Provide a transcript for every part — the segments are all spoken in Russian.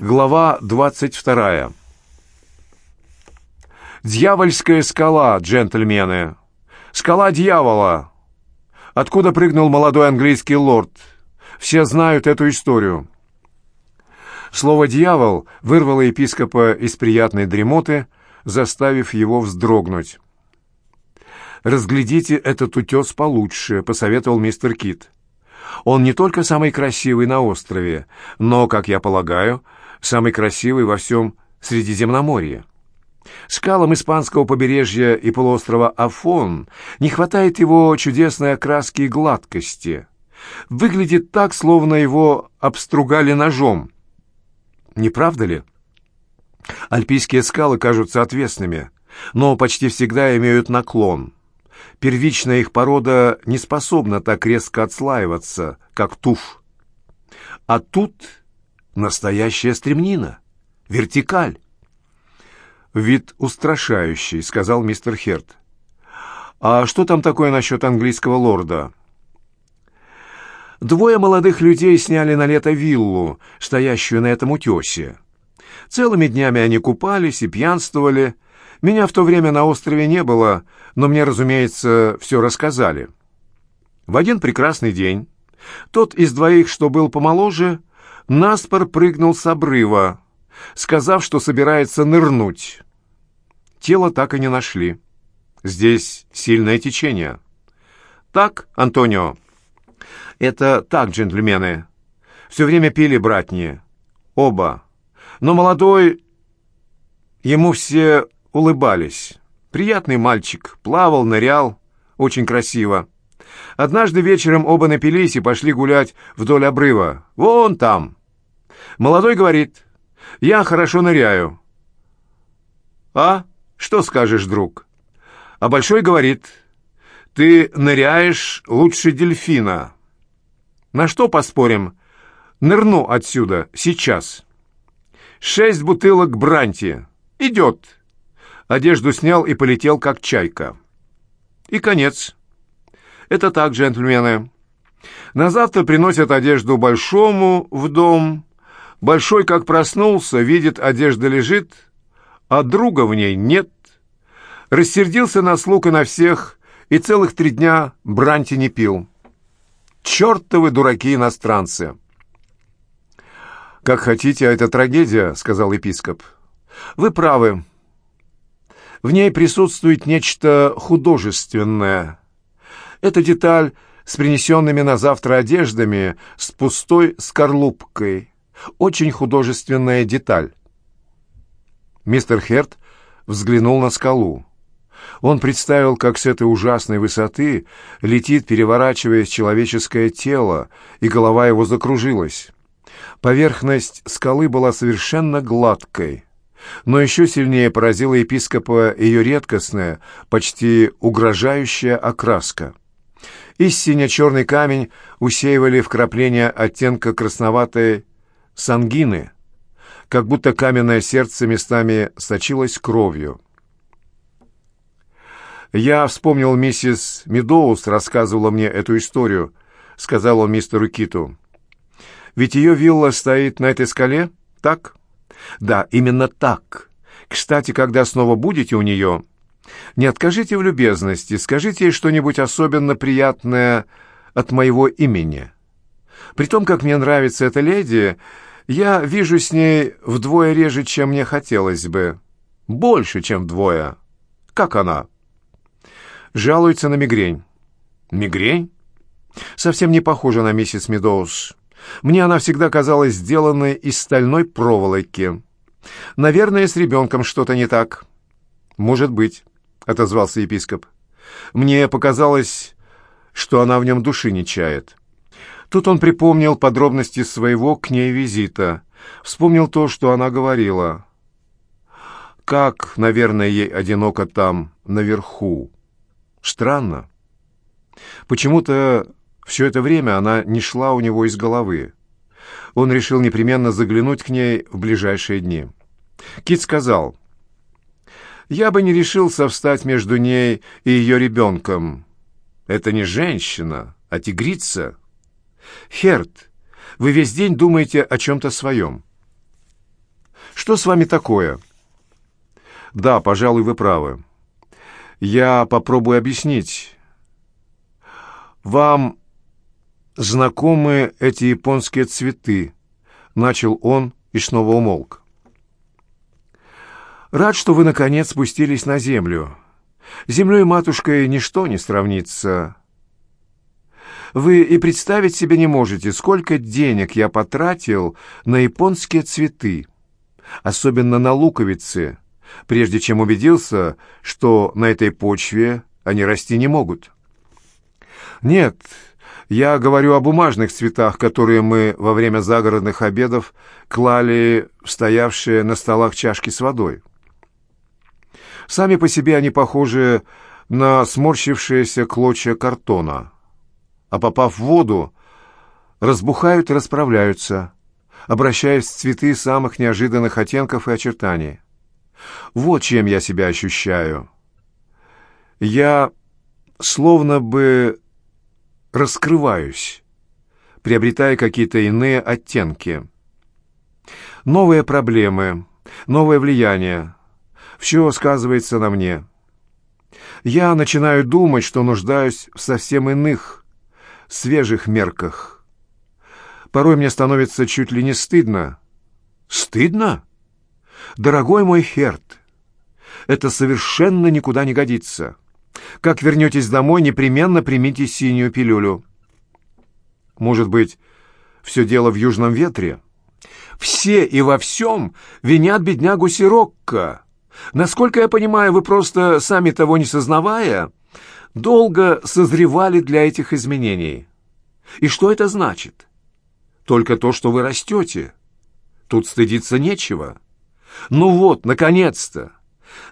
Глава двадцать вторая. «Дьявольская скала, джентльмены! Скала дьявола! Откуда прыгнул молодой английский лорд? Все знают эту историю». Слово «дьявол» вырвало епископа из приятной дремоты, заставив его вздрогнуть. «Разглядите этот утес получше», — посоветовал мистер Кит. «Он не только самый красивый на острове, но, как я полагаю, самый красивый во всем Средиземноморье. Скалам испанского побережья и полуострова Афон не хватает его чудесной окраски и гладкости. Выглядит так, словно его обстругали ножом. Не правда ли? Альпийские скалы кажутся отвесными, но почти всегда имеют наклон. Первичная их порода не способна так резко отслаиваться, как туф. А тут настоящая стремнина, вертикаль. «Вид устрашающий», — сказал мистер Херт. «А что там такое насчет английского лорда?» Двое молодых людей сняли на лето виллу, стоящую на этом утесе. Целыми днями они купались и пьянствовали. Меня в то время на острове не было, но мне, разумеется, все рассказали. В один прекрасный день тот из двоих, что был помоложе, наспор прыгнул с обрыва, сказав, что собирается нырнуть. Тело так и не нашли. Здесь сильное течение. Так, Антонио? Это так, джентльмены. Все время пили братние. Оба. Но молодой... Ему все улыбались. Приятный мальчик. Плавал, нырял. Очень красиво. Однажды вечером оба напились и пошли гулять вдоль обрыва. Вон там. Молодой говорит, я хорошо ныряю. А? Что скажешь, друг? А Большой говорит, ты ныряешь лучше дельфина. На что поспорим? Нырну отсюда, сейчас. Шесть бутылок бранти. Идет. Одежду снял и полетел, как чайка. И конец. Это так, джентльмены. На завтра приносят одежду Большому в дом, Большой, как проснулся, видит, одежда лежит, а друга в ней нет. Рассердился на слуг и на всех, и целых три дня бранти не пил. Чертовы дураки-иностранцы! «Как хотите, а это трагедия», — сказал епископ. «Вы правы. В ней присутствует нечто художественное. Эта деталь с принесенными на завтра одеждами, с пустой скорлупкой» Очень художественная деталь. Мистер Херт взглянул на скалу. Он представил, как с этой ужасной высоты летит, переворачиваясь, человеческое тело, и голова его закружилась. Поверхность скалы была совершенно гладкой, но еще сильнее поразила епископа ее редкостная, почти угрожающая окраска. Истинно черный камень усеивали вкрапления оттенка красноватой сангины, как будто каменное сердце местами сочилось кровью. «Я вспомнил, миссис Медоуз рассказывала мне эту историю», — сказал он мистеру Киту. «Ведь ее вилла стоит на этой скале, так?» «Да, именно так. Кстати, когда снова будете у нее, не откажите в любезности, скажите ей что-нибудь особенно приятное от моего имени». При том, как мне нравится эта леди, я вижу с ней вдвое реже, чем мне хотелось бы. Больше, чем вдвое. Как она? Жалуется на мигрень. Мигрень? Совсем не похожа на миссис Медоуз. Мне она всегда казалась сделанной из стальной проволоки. Наверное, с ребенком что-то не так. Может быть, — отозвался епископ. Мне показалось, что она в нем души не чает. Тут он припомнил подробности своего к ней визита, вспомнил то, что она говорила. Как, наверное, ей одиноко там, наверху. Странно. Почему-то все это время она не шла у него из головы. Он решил непременно заглянуть к ней в ближайшие дни. Кит сказал, «Я бы не решился встать между ней и ее ребенком. Это не женщина, а тигрица». «Херт, вы весь день думаете о чем-то своем». Что с вами такое?» «Да, пожалуй, вы правы. Я попробую объяснить. Вам знакомы эти японские цветы?» Начал он и снова умолк. «Рад, что вы, наконец, спустились на землю. Землей матушкой ничто не сравнится. Вы и представить себе не можете, сколько денег я потратил на японские цветы, особенно на луковицы, прежде чем убедился, что на этой почве они расти не могут. Нет, я говорю о бумажных цветах, которые мы во время загородных обедов клали в стоявшие на столах чашки с водой. Сами по себе они похожи на сморщившиеся клочья картона а попав в воду, разбухают и расправляются, обращаясь в цветы самых неожиданных оттенков и очертаний. Вот чем я себя ощущаю. Я словно бы раскрываюсь, приобретая какие-то иные оттенки. Новые проблемы, новое влияние. Все сказывается на мне. Я начинаю думать, что нуждаюсь в совсем иных, свежих мерках. Порой мне становится чуть ли не стыдно. Стыдно? Дорогой мой Херт, это совершенно никуда не годится. Как вернетесь домой, непременно примите синюю пилюлю. Может быть, все дело в южном ветре? Все и во всем винят беднягу Сирокко. Насколько я понимаю, вы просто, сами того не сознавая, долго созревали для этих изменений. И что это значит? Только то, что вы растете. Тут стыдиться нечего. Ну вот, наконец-то!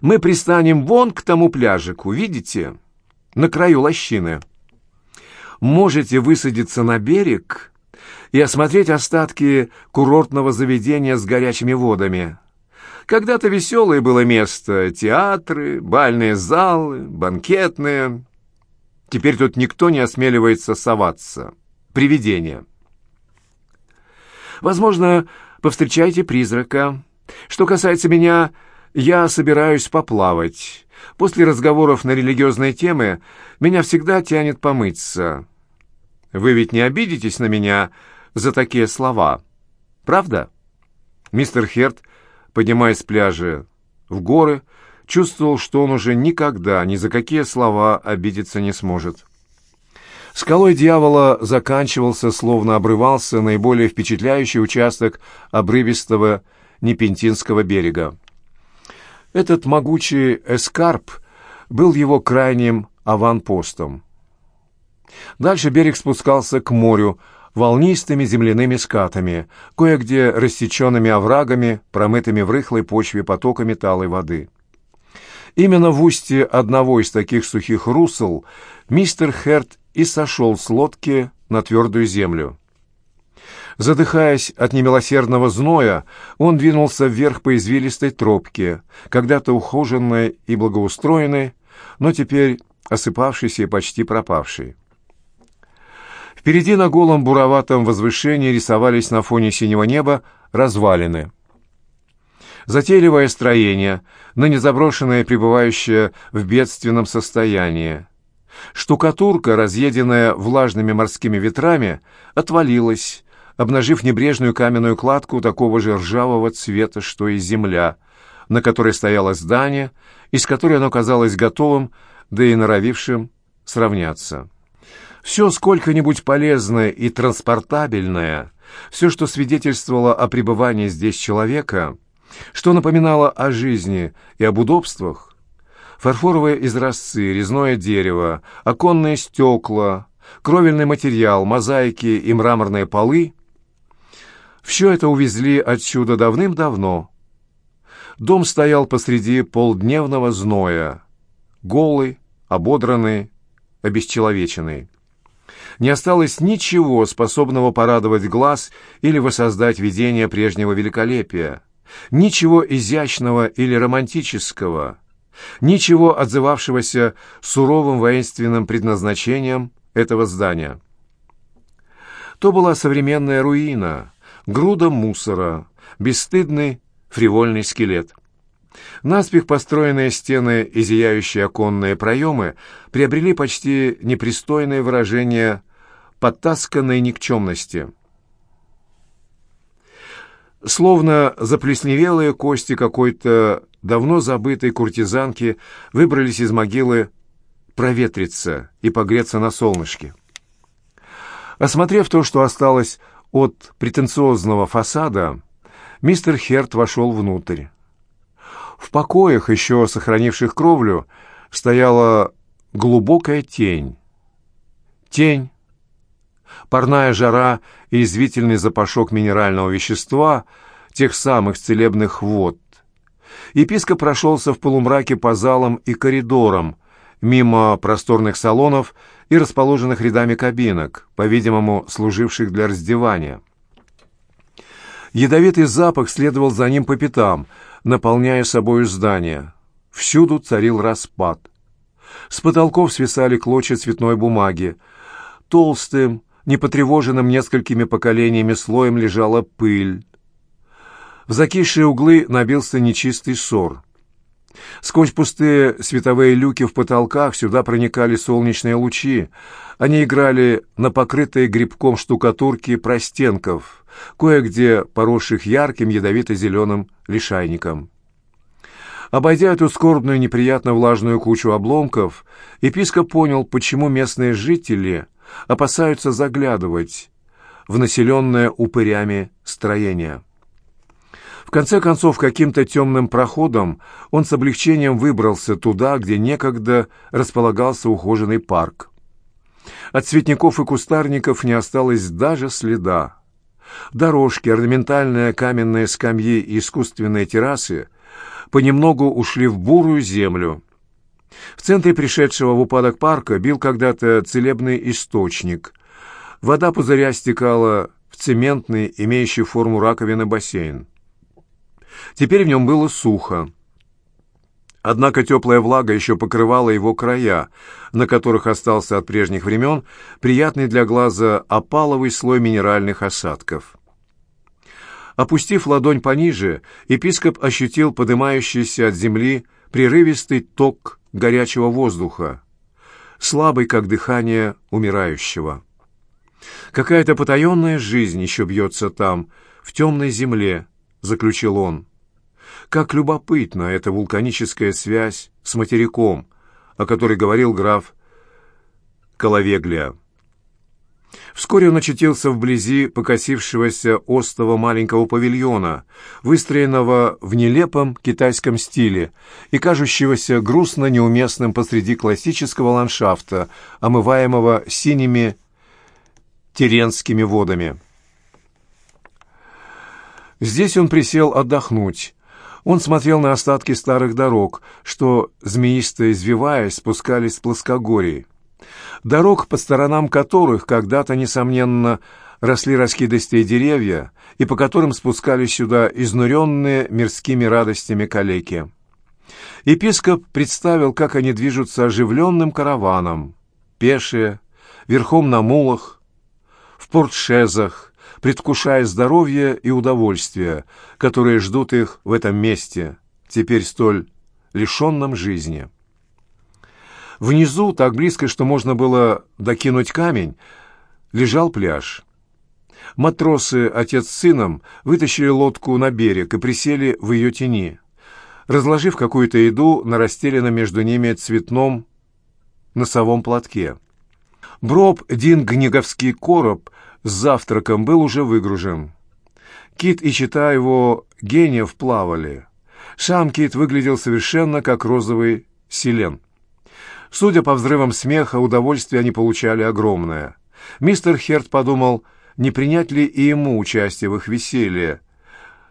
Мы пристанем вон к тому пляжику, видите? На краю лощины. Можете высадиться на берег и осмотреть остатки курортного заведения с горячими водами. Когда-то веселое было место, театры, бальные залы, банкетные. Теперь тут никто не осмеливается соваться. Привидение. Возможно, повстречайте призрака. Что касается меня, я собираюсь поплавать. После разговоров на религиозные темы меня всегда тянет помыться. Вы ведь не обидитесь на меня за такие слова, правда? Мистер Херт, поднимаясь с пляжа в горы, чувствовал, что он уже никогда ни за какие слова обидеться не сможет. Скалой дьявола заканчивался, словно обрывался наиболее впечатляющий участок обрывистого Непентинского берега. Этот могучий эскарп был его крайним аванпостом. Дальше берег спускался к морю волнистыми земляными скатами, кое-где рассеченными оврагами, промытыми в рыхлой почве потоками талой воды. Именно в устье одного из таких сухих русел мистер Херт и сошел с лодки на твердую землю. Задыхаясь от немилосердного зноя, он двинулся вверх по извилистой тропке, когда-то ухоженной и благоустроенной, но теперь осыпавшейся и почти пропавшей. Впереди на голом буроватом возвышении рисовались на фоне синего неба развалины. Затейливое строение, ныне заброшенное и пребывающее в бедственном состоянии. Штукатурка, разъеденная влажными морскими ветрами, отвалилась, обнажив небрежную каменную кладку такого же ржавого цвета, что и земля, на которой стояло здание, из которой оно казалось готовым, да и норовившим сравняться. Все сколько-нибудь полезное и транспортабельное, все, что свидетельствовало о пребывании здесь человека, что напоминало о жизни и об удобствах, фарфоровые изразцы, резное дерево, оконные стекла, кровельный материал, мозаики и мраморные полы — все это увезли отсюда давным-давно. Дом стоял посреди полдневного зноя, голый, ободранный, обесчеловеченный. Не осталось ничего, способного порадовать глаз или воссоздать видение прежнего великолепия, ничего изящного или романтического — ничего отзывавшегося суровым воинственным предназначением этого здания. То была современная руина, груда мусора, бесстыдный фривольный скелет. Наспех построенные стены и зияющие оконные проемы приобрели почти непристойное выражение подтасканной никчемности. Словно заплесневелые кости какой-то давно забытой куртизанки выбрались из могилы проветриться и погреться на солнышке. Осмотрев то, что осталось от претенциозного фасада, мистер Херт вошел внутрь. В покоях, еще сохранивших кровлю, стояла глубокая тень. Тень, парная жара и извительный запашок минерального вещества, тех самых целебных вод. Епископ прошелся в полумраке по залам и коридорам, мимо просторных салонов и расположенных рядами кабинок, по-видимому, служивших для раздевания. Ядовитый запах следовал за ним по пятам, наполняя собою здание. Всюду царил распад. С потолков свисали клочья цветной бумаги. Толстым, непотревоженным несколькими поколениями слоем лежала пыль. В закисшие углы набился нечистый ссор. Сквозь пустые световые люки в потолках сюда проникали солнечные лучи. Они играли на покрытой грибком штукатурке простенков, кое-где поросших ярким ядовито-зеленым лишайником. Обойдя эту скорбную неприятно влажную кучу обломков, епископ понял, почему местные жители опасаются заглядывать в населенное упырями строение. В конце концов, каким-то темным проходом он с облегчением выбрался туда, где некогда располагался ухоженный парк. От цветников и кустарников не осталось даже следа. Дорожки, орнаментальные каменные скамьи и искусственные террасы понемногу ушли в бурую землю. В центре пришедшего в упадок парка бил когда-то целебный источник. Вода пузыря стекала в цементный, имеющий форму раковины бассейн. Теперь в нем было сухо. Однако теплая влага еще покрывала его края, на которых остался от прежних времен приятный для глаза опаловый слой минеральных осадков. Опустив ладонь пониже, епископ ощутил поднимающийся от земли прерывистый ток горячего воздуха, слабый, как дыхание умирающего. Какая-то потаенная жизнь еще бьется там, в темной земле, заключил он. Как любопытна эта вулканическая связь с материком, о которой говорил граф Коловеглия. Вскоре он очутился вблизи покосившегося остова маленького павильона, выстроенного в нелепом китайском стиле и кажущегося грустно неуместным посреди классического ландшафта, омываемого синими теренскими водами. Здесь он присел отдохнуть, он смотрел на остатки старых дорог, что, змеисто извиваясь, спускались с плоскогорий. Дорог, по сторонам которых когда-то, несомненно, росли раскидистые деревья, и по которым спускались сюда изнуренные мирскими радостями калеки. Епископ представил, как они движутся оживленным караваном, пешие, верхом на мулах, в портшезах, предвкушая здоровье и удовольствие, которые ждут их в этом месте, теперь столь лишенном жизни. Внизу, так близко, что можно было докинуть камень, лежал пляж. Матросы, отец с сыном, вытащили лодку на берег и присели в ее тени, разложив какую-то еду на расстеленном между ними цветном носовом платке. Броб Дингниговский короб с завтраком был уже выгружен. Кит и чита его гениев плавали. Сам Кит выглядел совершенно как розовый селен. Судя по взрывам смеха, удовольствие они получали огромное. Мистер Херт подумал, не принять ли и ему участие в их веселье,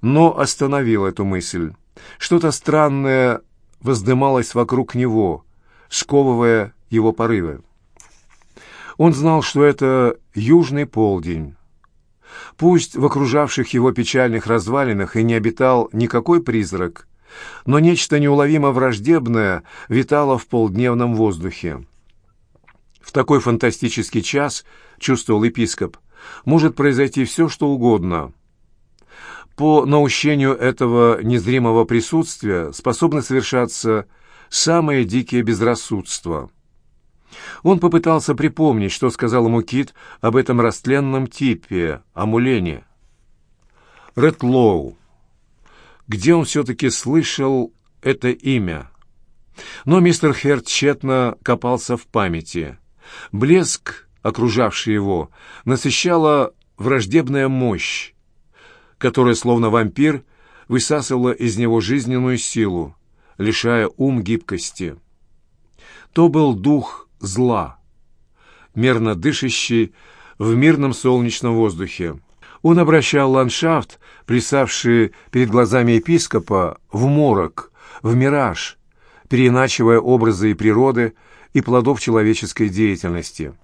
но остановил эту мысль. Что-то странное воздымалось вокруг него, сковывая его порывы. Он знал, что это южный полдень. Пусть в окружавших его печальных развалинах и не обитал никакой призрак, но нечто неуловимо враждебное витало в полдневном воздухе. В такой фантастический час, чувствовал епископ, может произойти все, что угодно. по наущению этого незримого присутствия способны совершаться самые дикие безрассудства. Он попытался припомнить, что сказал ему Кит об этом растленном типе, о Мулене. Ретлоу. Где он все-таки слышал это имя? Но мистер Херт тщетно копался в памяти. Блеск, окружавший его, насыщала враждебная мощь, которая, словно вампир, высасывала из него жизненную силу, лишая ум гибкости. То был дух зла, мерно дышащий в мирном солнечном воздухе. Он обращал ландшафт, плясавший перед глазами епископа, в морок, в мираж, переиначивая образы и природы, и плодов человеческой деятельности.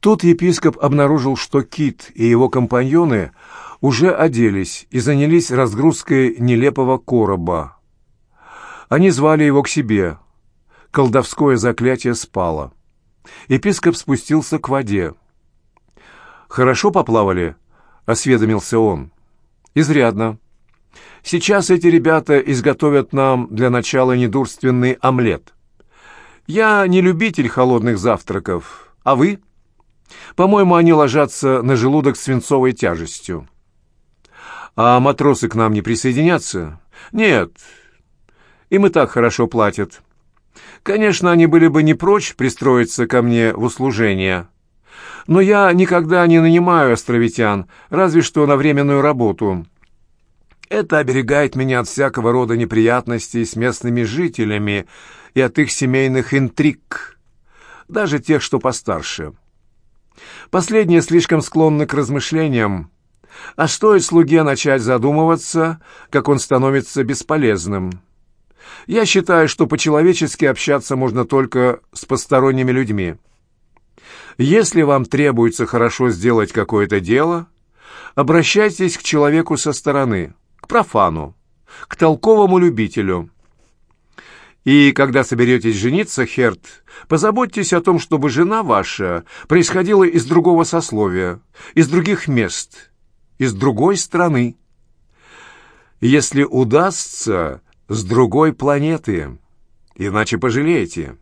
Тут епископ обнаружил, что Кит и его компаньоны уже оделись и занялись разгрузкой нелепого короба. Они звали его к себе. Колдовское заклятие спало. Епископ спустился к воде. «Хорошо поплавали?» — осведомился он. «Изрядно. Сейчас эти ребята изготовят нам для начала недурственный омлет. Я не любитель холодных завтраков, а вы? По-моему, они ложатся на желудок свинцовой тяжестью. А матросы к нам не присоединятся? Нет, им и так хорошо платят. Конечно, они были бы не прочь пристроиться ко мне в услужение. Но я никогда не нанимаю островитян, разве что на временную работу. Это оберегает меня от всякого рода неприятностей с местными жителями и от их семейных интриг, даже тех, что постарше. Последние слишком склонны к размышлениям, а стоит слуге начать задумываться, как он становится бесполезным. Я считаю, что по-человечески общаться можно только с посторонними людьми. Если вам требуется хорошо сделать какое-то дело, обращайтесь к человеку со стороны, к профану, к толковому любителю. И когда соберетесь жениться, Херт, позаботьтесь о том, чтобы жена ваша происходила из другого сословия, из других мест, из другой страны. Если удастся, с другой планеты, иначе пожалеете.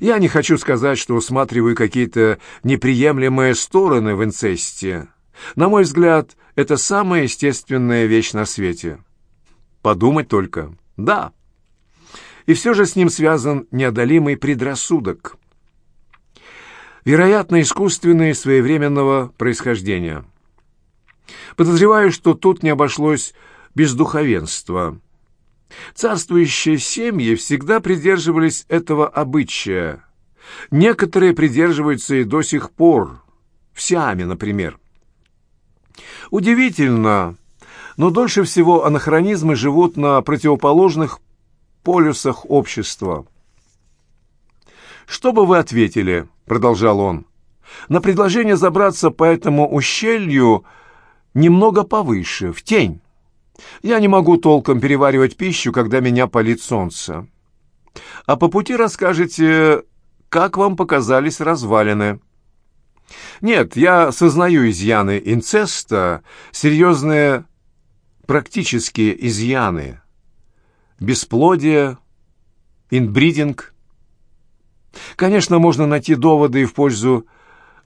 Я не хочу сказать, что усматриваю какие-то неприемлемые стороны в инцесте. На мой взгляд, это самая естественная вещь на свете. Подумать только. Да. И все же с ним связан неодолимый предрассудок. Вероятно, искусственный своевременного происхождения. Подозреваю, что тут не обошлось без духовенства. Царствующие семьи всегда придерживались этого обычая. Некоторые придерживаются и до сих пор, в Сиаме, например. Удивительно, но дольше всего анахронизмы живут на противоположных полюсах общества. «Что бы вы ответили?» — продолжал он. «На предложение забраться по этому ущелью немного повыше, в тень. Я не могу толком переваривать пищу, когда меня палит солнце. А по пути расскажете, как вам показались развалины». Нет, я сознаю изъяны инцеста, серьезные практические изъяны. Бесплодие, инбридинг. Конечно, можно найти доводы и в пользу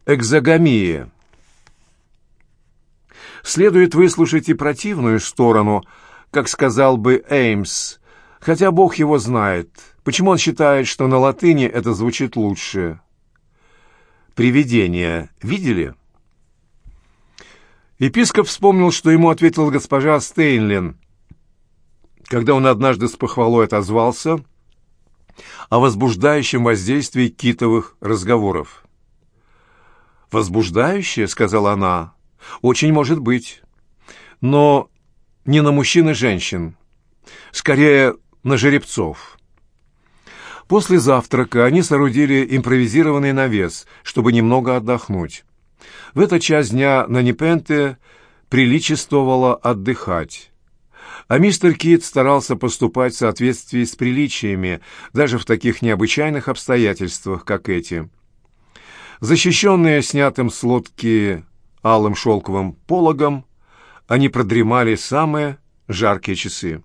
экзогамии. Следует выслушать и противную сторону, как сказал бы Эймс, хотя Бог его знает, почему он считает, что на латыни это звучит лучше привидения видели?» Епископ вспомнил, что ему ответила госпожа Стейнлин, когда он однажды с похвалой отозвался о возбуждающем воздействии китовых разговоров. «Возбуждающее?» — сказала она. «Очень может быть. Но не на мужчин и женщин. Скорее, на жеребцов». После завтрака они соорудили импровизированный навес, чтобы немного отдохнуть. В этот час дня на Непенте приличествовало отдыхать. А мистер Кит старался поступать в соответствии с приличиями, даже в таких необычайных обстоятельствах, как эти. Защищенные снятым с лодки алым шелковым пологом, они продремали самые жаркие часы.